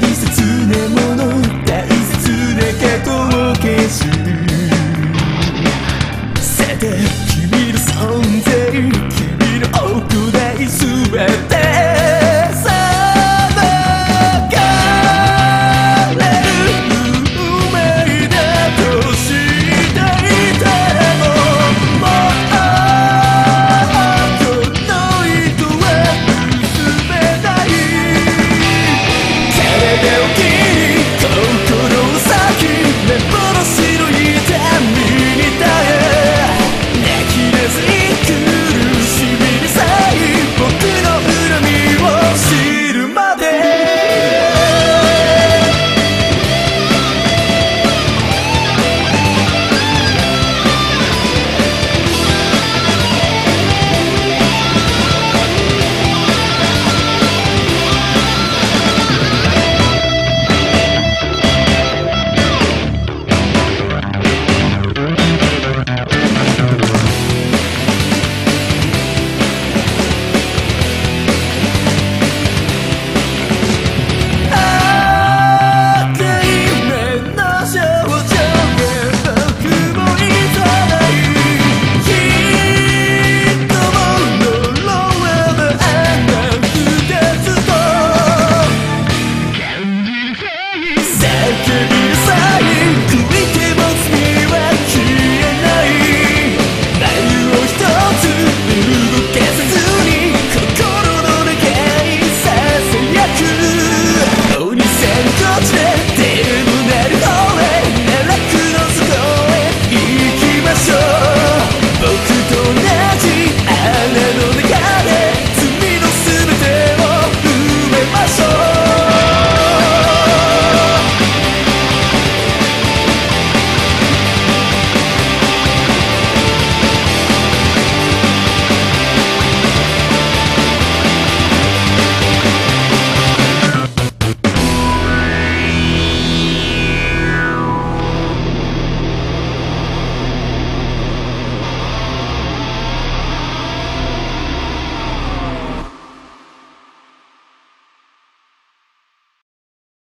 大切な過去を消す。さて